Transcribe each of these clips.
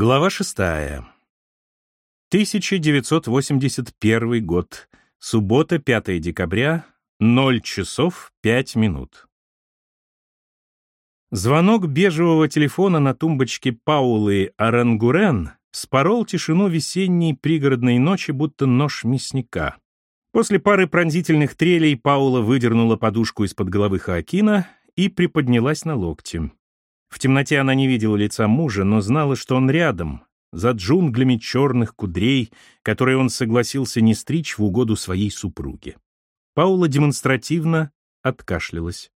Глава шестая. 1981 год. Суббота, 5 декабря, 0 часов 5 минут. Звонок бежевого телефона на тумбочке Паулы Арангурен спорол тишину весенней пригородной ночи, будто нож мясника. После пары пронзительных трелей Паула выдернула подушку из-под головы Хоакина и приподнялась на локте. В темноте она не видела лица мужа, но знала, что он рядом, за джунглями черных кудрей, которые он согласился не стричь в угоду своей супруге. Паула демонстративно откашлялась.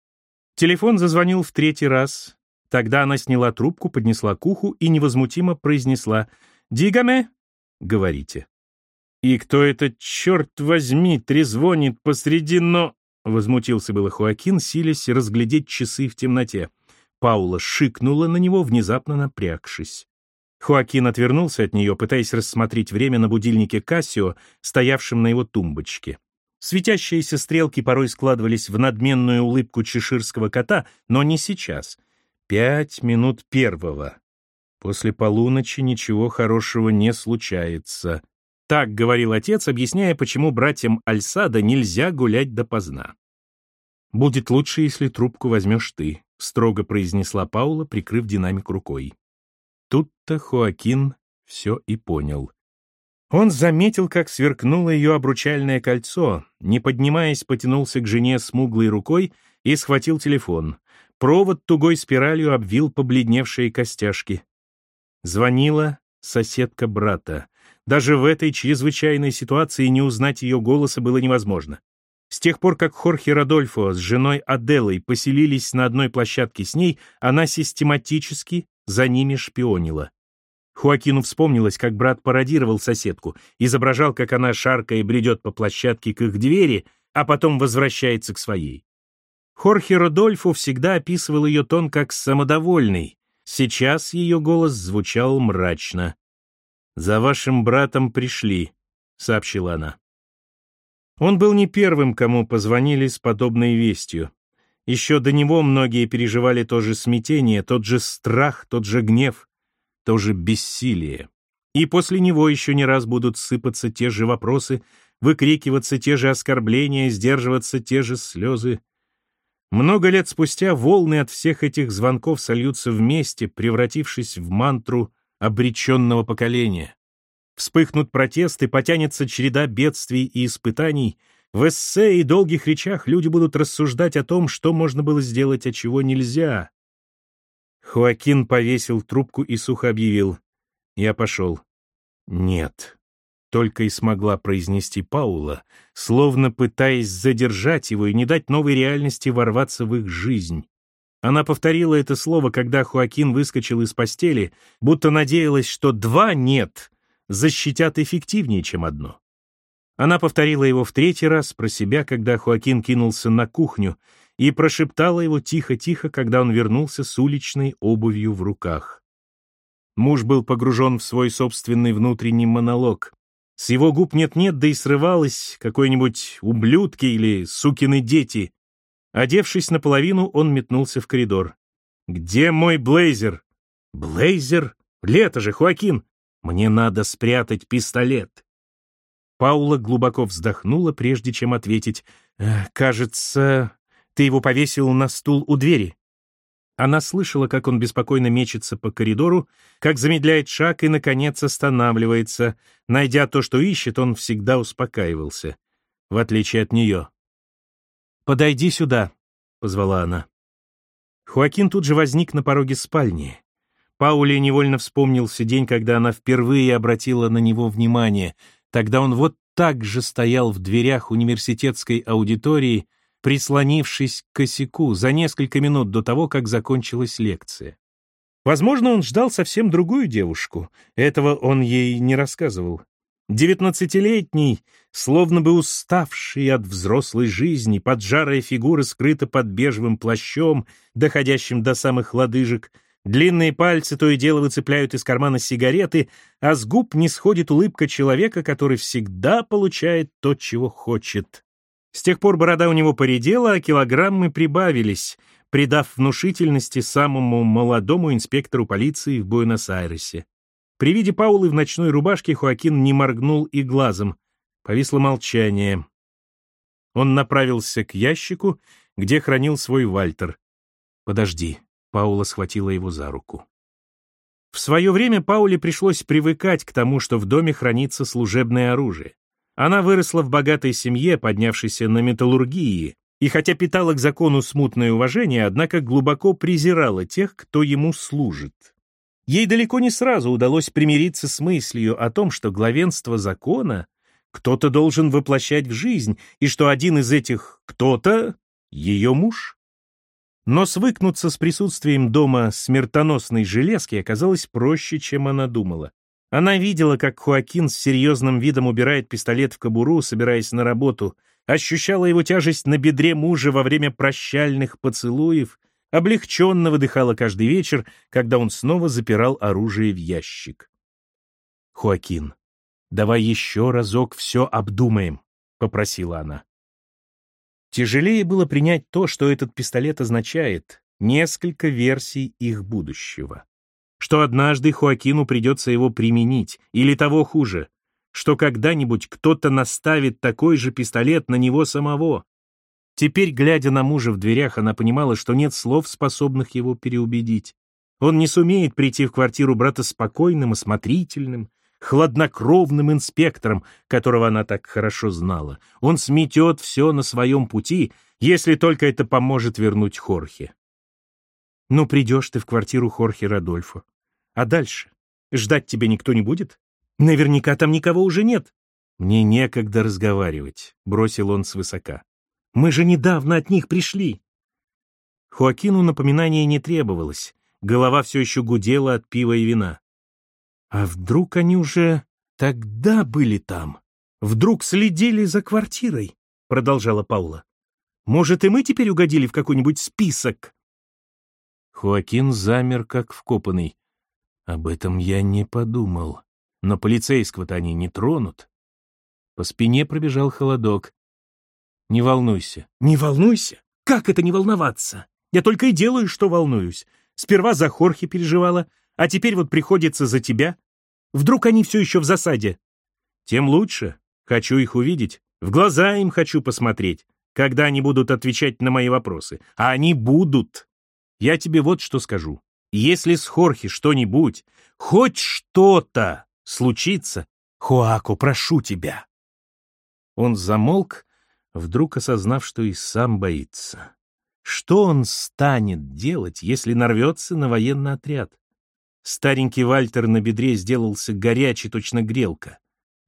Телефон зазвонил в третий раз. Тогда она сняла трубку, поднесла к уху и невозмутимо произнесла «Дигаме?» «Говорите». «И кто это, черт возьми, трезвонит посреди но...» Возмутился было Хуакин, силясь разглядеть часы в темноте. Паула шикнула на него, внезапно напрягшись. Хоакин отвернулся от нее, пытаясь рассмотреть время на будильнике Кассио, стоявшем на его тумбочке. Светящиеся стрелки порой складывались в надменную улыбку чеширского кота, но не сейчас. Пять минут первого. После полуночи ничего хорошего не случается. Так говорил отец, объясняя, почему братьям Альсада нельзя гулять допоздна. «Будет лучше, если трубку возьмешь ты», — строго произнесла Паула, прикрыв динамик рукой. Тут-то Хоакин все и понял. Он заметил, как сверкнуло ее обручальное кольцо, не поднимаясь, потянулся к жене смуглой рукой и схватил телефон. Провод тугой спиралью обвил побледневшие костяшки. Звонила соседка брата. Даже в этой чрезвычайной ситуации не узнать ее голоса было невозможно. С тех пор, как Хорхе Родольфо с женой Аделой поселились на одной площадке с ней, она систематически за ними шпионила. Хуакину вспомнилось, как брат пародировал соседку, изображал, как она шаркая бредет по площадке к их двери, а потом возвращается к своей. Хорхе Родольфо всегда описывал ее тон как самодовольный. Сейчас ее голос звучал мрачно. «За вашим братом пришли», — сообщила она. Он был не первым, кому позвонили с подобной вестью. Еще до него многие переживали то же смятение, тот же страх, тот же гнев, то же бессилие. И после него еще не раз будут сыпаться те же вопросы, выкрикиваться те же оскорбления, сдерживаться те же слезы. Много лет спустя волны от всех этих звонков сольются вместе, превратившись в мантру обреченного поколения. Вспыхнут протесты, потянется череда бедствий и испытаний. В эссе и долгих речах люди будут рассуждать о том, что можно было сделать, а чего нельзя. Хуакин повесил трубку и сухо объявил. Я пошел. Нет. Только и смогла произнести Паула, словно пытаясь задержать его и не дать новой реальности ворваться в их жизнь. Она повторила это слово, когда Хуакин выскочил из постели, будто надеялась, что два «нет» защитят эффективнее, чем одно. Она повторила его в третий раз про себя, когда Хуакин кинулся на кухню, и прошептала его тихо-тихо, когда он вернулся с уличной обувью в руках. Муж был погружен в свой собственный внутренний монолог. С его губ нет-нет, да и срывалось какой-нибудь ублюдки или сукины дети. Одевшись наполовину, он метнулся в коридор. «Где мой блейзер?» «Блейзер? Лето же, Хуакин! Мне надо спрятать пистолет. Паула глубоко вздохнула, прежде чем ответить. «Э, «Кажется, ты его повесил на стул у двери». Она слышала, как он беспокойно мечется по коридору, как замедляет шаг и, наконец, останавливается. Найдя то, что ищет, он всегда успокаивался, в отличие от нее. «Подойди сюда», — позвала она. Хуакин тут же возник на пороге спальни. Пауле невольно вспомнился день, когда она впервые обратила на него внимание. Тогда он вот так же стоял в дверях университетской аудитории, прислонившись к косяку за несколько минут до того, как закончилась лекция. Возможно, он ждал совсем другую девушку. Этого он ей не рассказывал. Девятнадцатилетний, словно бы уставший от взрослой жизни, поджарая фигура скрыта под бежевым плащом, доходящим до самых лодыжек, Длинные пальцы то и дело выцепляют из кармана сигареты, а с губ не сходит улыбка человека, который всегда получает то, чего хочет. С тех пор борода у него поредела, а килограммы прибавились, придав внушительности самому молодому инспектору полиции в Буэнос-Айресе. При виде Паулы в ночной рубашке Хоакин не моргнул и глазом. Повисло молчание. Он направился к ящику, где хранил свой Вальтер. «Подожди», — Паула схватила его за руку. В свое время Пауле пришлось привыкать к тому, что в доме хранится служебное оружие. Она выросла в богатой семье, поднявшейся на металлургии, и хотя питала к закону смутное уважение, однако глубоко презирала тех, кто ему служит. Ей далеко не сразу удалось примириться с мыслью о том, что главенство закона кто-то должен воплощать в жизнь, и что один из этих «кто-то» — ее муж. Но свыкнуться с присутствием дома смертоносной железки оказалось проще, чем она думала. Она видела, как Хуакин с серьезным видом убирает пистолет в кобуру, собираясь на работу, ощущала его тяжесть на бедре мужа во время прощальных поцелуев, облегченно выдыхала каждый вечер, когда он снова запирал оружие в ящик. «Хуакин, давай еще разок все обдумаем», — попросила она. Тяжелее было принять то, что этот пистолет означает, несколько версий их будущего. Что однажды Хоакину придется его применить, или того хуже, что когда-нибудь кто-то наставит такой же пистолет на него самого. Теперь, глядя на мужа в дверях, она понимала, что нет слов, способных его переубедить. Он не сумеет прийти в квартиру брата спокойным, осмотрительным, хладнокровным инспектором, которого она так хорошо знала. Он сметет все на своем пути, если только это поможет вернуть Хорхе. Ну, придешь ты в квартиру Хорхе Радольфо. А дальше? Ждать тебя никто не будет? Наверняка там никого уже нет. Мне некогда разговаривать, бросил он свысока. Мы же недавно от них пришли. Хуакину напоминания не требовалось. Голова все еще гудела от пива и вина. А вдруг они уже тогда были там? Вдруг следили за квартирой? Продолжала Паула. Может, и мы теперь угодили в какой-нибудь список? Хоакин замер, как вкопанный. Об этом я не подумал. Но полицейского-то они не тронут. По спине пробежал холодок. Не волнуйся. Не волнуйся? Как это не волноваться? Я только и делаю, что волнуюсь. Сперва за Хорхе переживала, а теперь вот приходится за тебя. Вдруг они все еще в засаде? Тем лучше. Хочу их увидеть. В глаза им хочу посмотреть, когда они будут отвечать на мои вопросы. А они будут. Я тебе вот что скажу. Если с Хорхи что-нибудь, хоть что-то случится, Хуаку, прошу тебя. Он замолк, вдруг осознав, что и сам боится. Что он станет делать, если нарвется на военный отряд? Старенький Вальтер на бедре сделался горячий, точно грелка.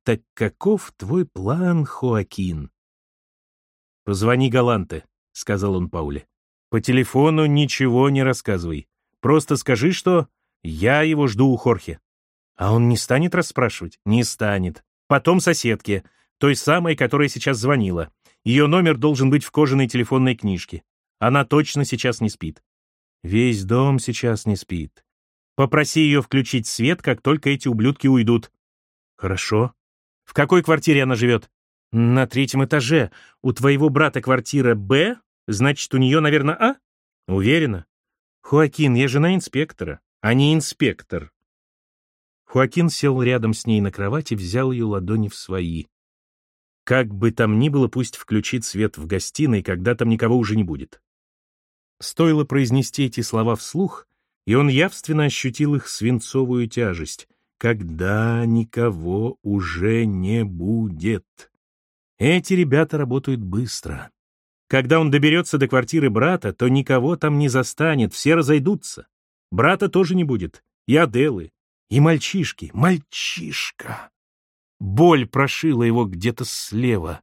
Так каков твой план, Хоакин? «Позвони Галанте», — сказал он Пауле. «По телефону ничего не рассказывай. Просто скажи, что я его жду у Хорхе». А он не станет расспрашивать? Не станет. Потом соседке, той самой, которая сейчас звонила. Ее номер должен быть в кожаной телефонной книжке. Она точно сейчас не спит. Весь дом сейчас не спит. Попроси ее включить свет, как только эти ублюдки уйдут. Хорошо. В какой квартире она живет? На третьем этаже. У твоего брата квартира Б, значит, у нее, наверное, А? Уверена. Хуакин, я жена инспектора, а не инспектор. Хуакин сел рядом с ней на кровать и взял ее ладони в свои. Как бы там ни было, пусть включит свет в гостиной, когда там никого уже не будет. Стоило произнести эти слова вслух, и он явственно ощутил их свинцовую тяжесть. Когда никого уже не будет. Эти ребята работают быстро. Когда он доберется до квартиры брата, то никого там не застанет, все разойдутся. Брата тоже не будет, и Аделы, и мальчишки. Мальчишка! Боль прошила его где-то слева.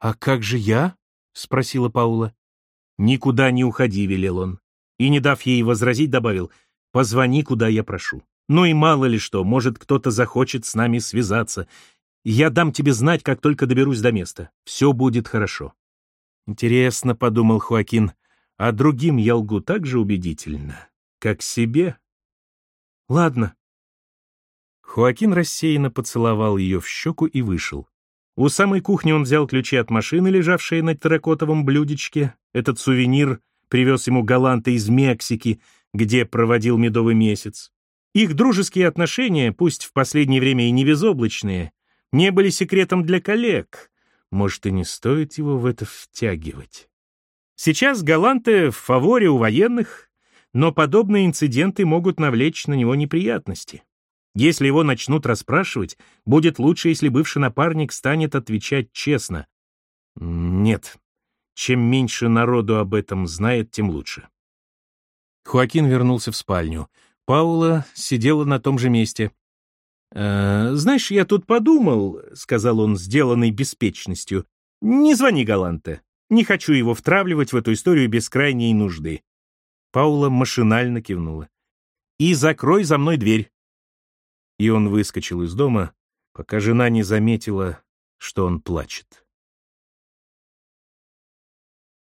«А как же я?» — спросила Паула. «Никуда не уходи», — велел он и, не дав ей возразить, добавил «Позвони, куда я прошу. Ну и мало ли что, может, кто-то захочет с нами связаться. Я дам тебе знать, как только доберусь до места. Все будет хорошо». «Интересно», — подумал Хуакин, — «а другим я лгу так же убедительно, как себе». «Ладно». Хуакин рассеянно поцеловал ее в щеку и вышел. У самой кухни он взял ключи от машины, лежавшей на терракотовом блюдечке. Этот сувенир — привез ему галанта из Мексики, где проводил медовый месяц. Их дружеские отношения, пусть в последнее время и не безоблачные, не были секретом для коллег. Может, и не стоит его в это втягивать. Сейчас Галанте в фаворе у военных, но подобные инциденты могут навлечь на него неприятности. Если его начнут расспрашивать, будет лучше, если бывший напарник станет отвечать честно. Нет, чем меньше народу об этом знает, тем лучше. Хуакин вернулся в спальню. Паула сидела на том же месте. «Э, «Знаешь, я тут подумал», — сказал он, сделанный беспечностью. «Не звони Галанте. Не хочу его втравливать в эту историю без крайней нужды». Паула машинально кивнула. «И закрой за мной дверь». И он выскочил из дома, пока жена не заметила, что он плачет.